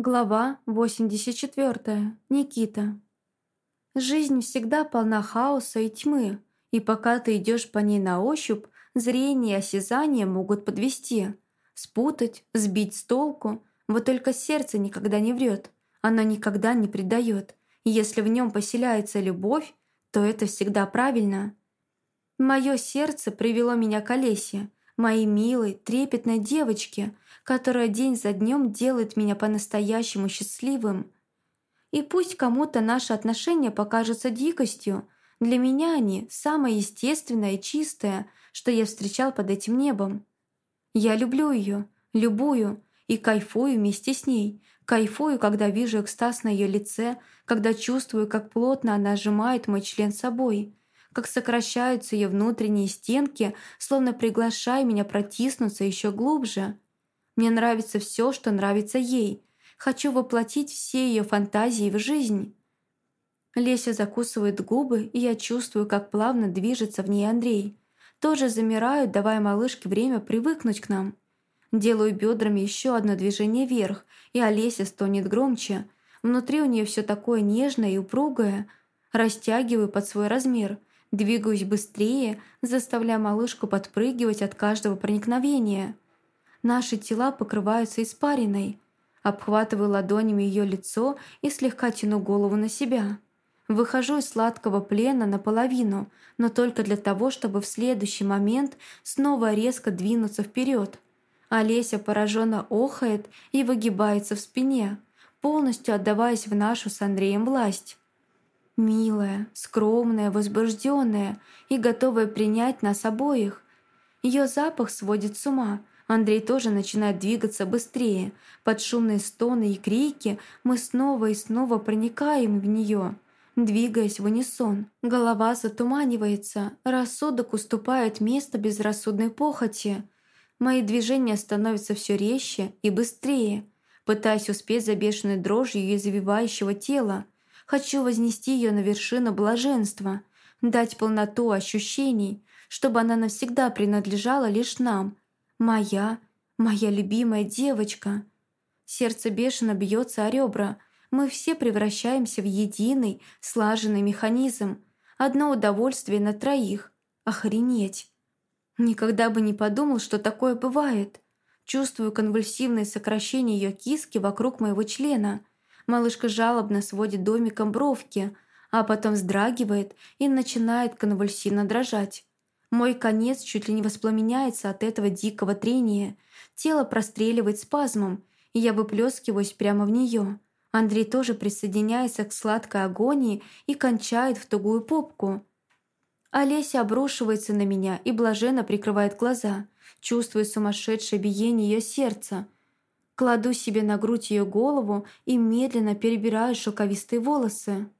Глава 84. Никита. Жизнь всегда полна хаоса и тьмы, и пока ты идешь по ней на ощупь, зрение и осязание могут подвести, спутать, сбить с толку, вот только сердце никогда не врет, оно никогда не предает. Если в нем поселяется любовь, то это всегда правильно. Мое сердце привело меня к Олесе, моей милой, трепетной девочке – которая день за днем делает меня по-настоящему счастливым. И пусть кому-то наши отношения покажутся дикостью, для меня они самое естественное и чистое, что я встречал под этим небом. Я люблю ее, любую, и кайфую вместе с ней. Кайфую, когда вижу экстаз на ее лице, когда чувствую, как плотно она сжимает мой член собой, как сокращаются ее внутренние стенки, словно приглашая меня протиснуться еще глубже. Мне нравится все, что нравится ей. Хочу воплотить все ее фантазии в жизнь. Леся закусывает губы, и я чувствую, как плавно движется в ней Андрей. Тоже замираю, давая малышке время привыкнуть к нам. Делаю бедрами еще одно движение вверх, и Олеся стонет громче. Внутри у нее все такое нежное и упругое. Растягиваю под свой размер, двигаюсь быстрее, заставляя малышку подпрыгивать от каждого проникновения – Наши тела покрываются испариной. Обхватываю ладонями ее лицо и слегка тяну голову на себя. Выхожу из сладкого плена наполовину, но только для того, чтобы в следующий момент снова резко двинуться вперед. Олеся пораженно охает и выгибается в спине, полностью отдаваясь в нашу с Андреем власть. Милая, скромная, возбужденная и готовая принять нас обоих. Ее запах сводит с ума, Андрей тоже начинает двигаться быстрее. Под шумные стоны и крики мы снова и снова проникаем в нее, двигаясь в унисон. Голова затуманивается, рассудок уступает место безрассудной похоти. Мои движения становятся все резче и быстрее, пытаясь успеть за бешеной дрожью завивающего тела. Хочу вознести ее на вершину блаженства, дать полноту ощущений, чтобы она навсегда принадлежала лишь нам – Моя, моя любимая девочка. Сердце бешено бьется о ребра. Мы все превращаемся в единый, слаженный механизм. Одно удовольствие на троих. Охренеть. Никогда бы не подумал, что такое бывает. Чувствую конвульсивное сокращение ее киски вокруг моего члена. Малышка жалобно сводит домиком бровки, а потом вздрагивает и начинает конвульсивно дрожать. Мой конец чуть ли не воспламеняется от этого дикого трения. Тело простреливает спазмом, и я выплескиваюсь прямо в нее. Андрей тоже присоединяется к сладкой агонии и кончает в тугую попку. Олеся обрушивается на меня и блаженно прикрывает глаза, чувствуя сумасшедшее биение ее сердца. Кладу себе на грудь ее голову и медленно перебираю шелковистые волосы.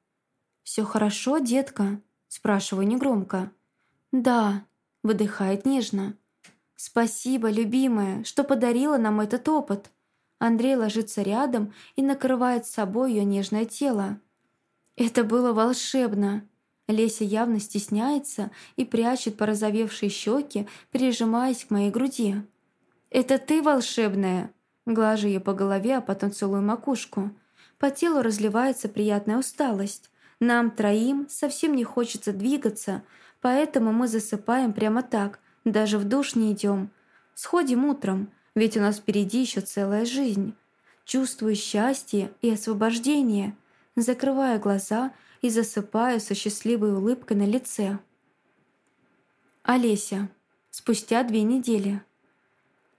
«Все хорошо, детка?» – спрашиваю негромко. «Да», — выдыхает нежно. «Спасибо, любимая, что подарила нам этот опыт». Андрей ложится рядом и накрывает собой ее нежное тело. «Это было волшебно!» Леся явно стесняется и прячет порозовевшие щеки, прижимаясь к моей груди. «Это ты волшебная!» Глажу ее по голове, а потом целую макушку. По телу разливается приятная усталость. Нам троим совсем не хочется двигаться, Поэтому мы засыпаем прямо так, даже в душ не идем. Сходим утром, ведь у нас впереди еще целая жизнь. Чувствую счастье и освобождение, закрывая глаза и засыпаю со счастливой улыбкой на лице. Олеся. Спустя две недели.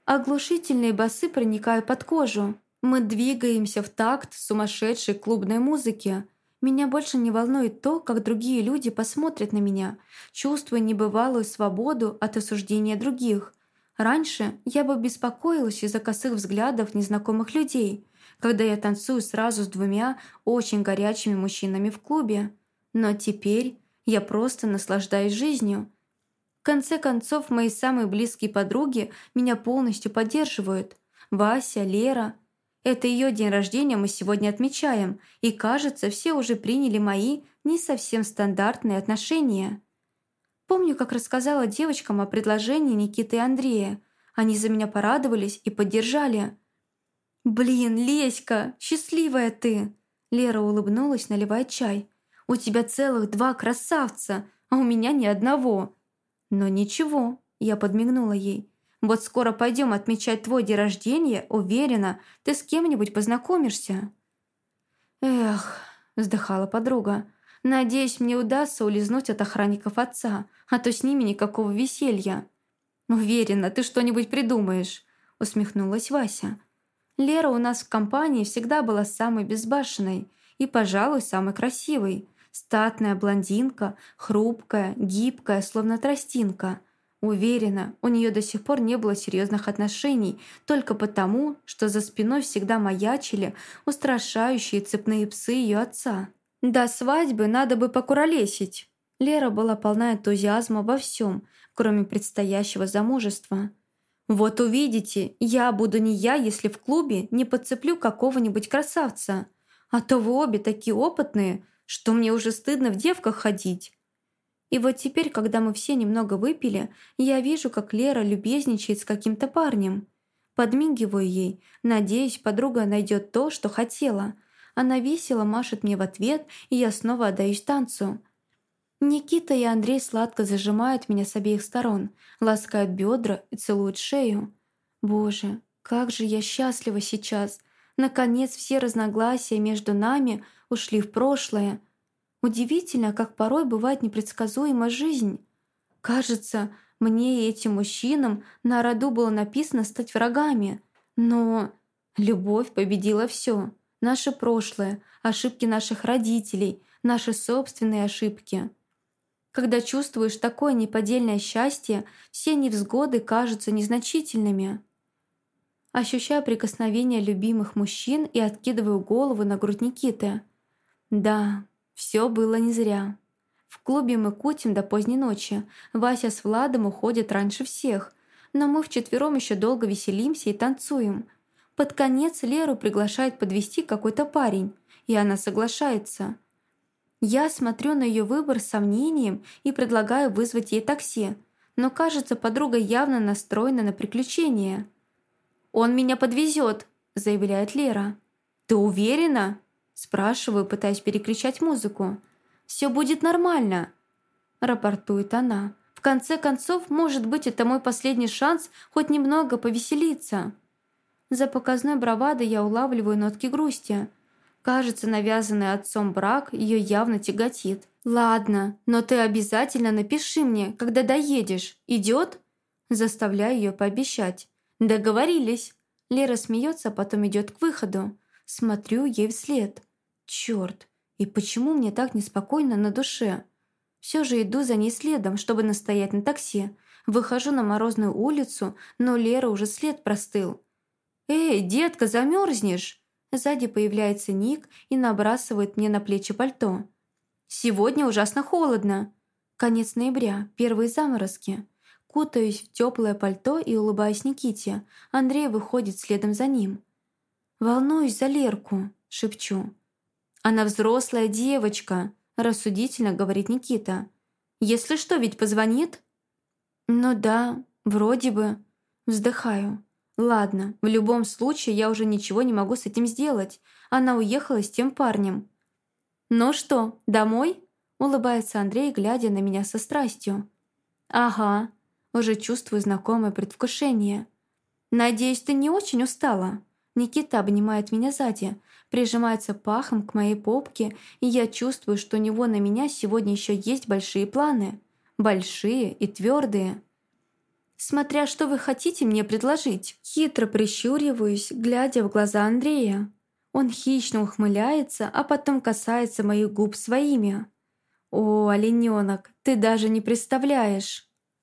Оглушительные басы проникают под кожу. Мы двигаемся в такт сумасшедшей клубной музыки – меня больше не волнует то, как другие люди посмотрят на меня, чувствуя небывалую свободу от осуждения других. Раньше я бы беспокоилась из-за косых взглядов незнакомых людей, когда я танцую сразу с двумя очень горячими мужчинами в клубе. Но теперь я просто наслаждаюсь жизнью. Конце концов, мои самые близкие подруги меня полностью поддерживают. Вася, Лера – это ее день рождения мы сегодня отмечаем, и, кажется, все уже приняли мои не совсем стандартные отношения. Помню, как рассказала девочкам о предложении Никиты и Андрея. Они за меня порадовались и поддержали. «Блин, Леська, счастливая ты!» Лера улыбнулась, наливая чай. «У тебя целых два красавца, а у меня ни одного!» «Но ничего», — я подмигнула ей. «Вот скоро пойдем отмечать твой день рождения, уверена, ты с кем-нибудь познакомишься». «Эх», — вздыхала подруга, «надеюсь, мне удастся улизнуть от охранников отца, а то с ними никакого веселья». «Уверена, ты что-нибудь придумаешь», — усмехнулась Вася. «Лера у нас в компании всегда была самой безбашенной и, пожалуй, самой красивой. Статная блондинка, хрупкая, гибкая, словно тростинка. Уверена, у нее до сих пор не было серьезных отношений, только потому, что за спиной всегда маячили устрашающие цепные псы ее отца. До свадьбы надо бы покуролесить. Лера была полна энтузиазма во всем, кроме предстоящего замужества. «Вот увидите, я буду не я, если в клубе не подцеплю какого-нибудь красавца. А то вы обе такие опытные, что мне уже стыдно в девках ходить». И вот теперь, когда мы все немного выпили, я вижу, как Лера любезничает с каким-то парнем. Подмигиваю ей, надеюсь, подруга найдет то, что хотела. Она весело машет мне в ответ, и я снова отдаюсь танцу. Никита и Андрей сладко зажимают меня с обеих сторон, ласкают бедра и целуют шею. Боже, как же я счастлива сейчас. Наконец все разногласия между нами ушли в прошлое. Удивительно, как порой бывает непредсказуема жизнь. Кажется, мне и этим мужчинам на роду было написано стать врагами. Но любовь победила все. Наше прошлое, ошибки наших родителей, наши собственные ошибки. Когда чувствуешь такое неподдельное счастье, все невзгоды кажутся незначительными. Ощущаю прикосновение любимых мужчин и откидываю голову на грудь Никиты. Да, все было не зря. В клубе мы кутим до поздней ночи. Вася с Владом уходят раньше всех. Но мы вчетвером еще долго веселимся и танцуем. Под конец Леру приглашает подвести какой-то парень, и она соглашается. Я смотрю на ее выбор с сомнением и предлагаю вызвать ей такси, но кажется, подруга явно настроена на приключения. «Он меня подвезет», – заявляет Лера. «Ты уверена?» Спрашиваю, пытаясь перекричать музыку. «Все будет нормально», – рапортует она. «В конце концов, может быть, это мой последний шанс хоть немного повеселиться». За показной бравадой я улавливаю нотки грусти. Кажется, навязанный отцом брак ее явно тяготит. «Ладно, но ты обязательно напиши мне, когда доедешь. Идет?» Заставляю ее пообещать. «Договорились». Лера смеется, а потом идет к выходу. Смотрю ей вслед. Черт, и почему мне так неспокойно на душе? Все же иду за ней следом, чтобы настоять на такси. Выхожу на морозную улицу, но Лера уже след простыл. «Эй, детка, замерзнешь!» Сзади появляется Ник и набрасывает мне на плечи пальто. «Сегодня ужасно холодно!» Конец ноября, первые заморозки. Кутаюсь в теплое пальто и улыбаюсь Никите. Андрей выходит следом за ним. «Волнуюсь за Лерку», — шепчу. «Она взрослая девочка», – рассудительно говорит Никита. «Если что, ведь позвонит?» «Ну да, вроде бы». Вздыхаю. «Ладно, в любом случае я уже ничего не могу с этим сделать. Она уехала с тем парнем». «Ну что, домой?» – улыбается Андрей, глядя на меня со страстью. «Ага, уже чувствую знакомое предвкушение. Надеюсь, ты не очень устала?» Никита обнимает меня сзади, прижимается пахом к моей попке, и я чувствую, что у него на меня сегодня еще есть большие планы. Большие и твердые. Смотря что вы хотите мне предложить. Хитро прищуриваюсь, глядя в глаза Андрея. Он хищно ухмыляется, а потом касается моих губ своими. «О, олененок, ты даже не представляешь!»